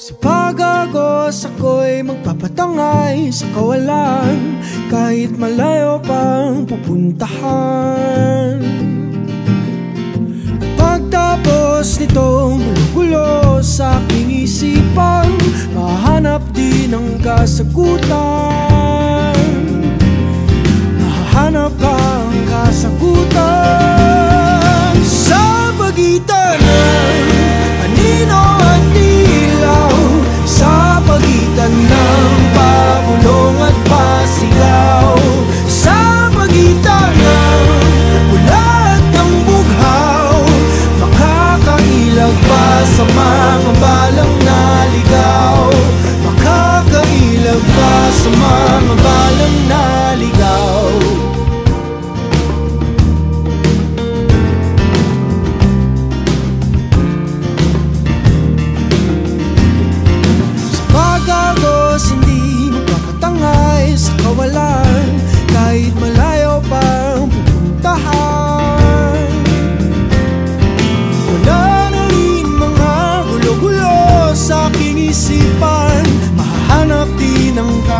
Sa pagagos ako'y magpapatangay sa kawalan Kahit malayo pang pupuntahan. At pagtapos nitong gulo-gulo sa aking isipan Mahanap din ang kasagutan. sa mga balang naligaw. Makakailag ba sa mga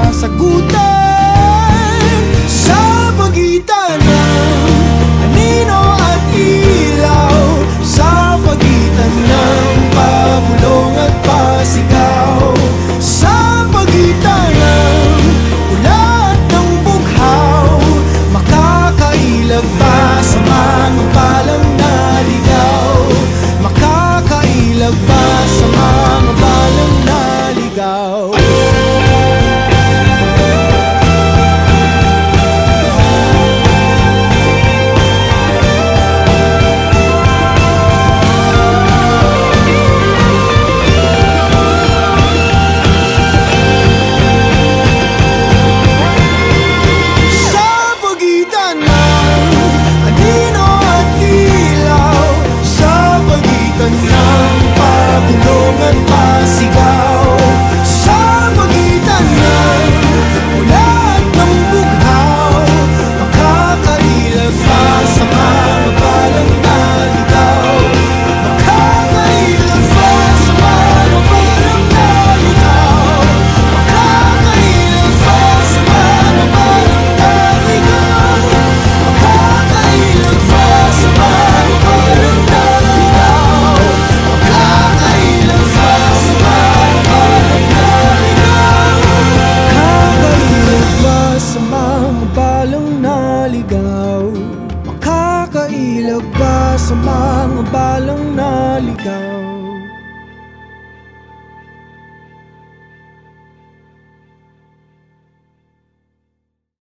kasagutan Ilag ba sa mga balang naligaw?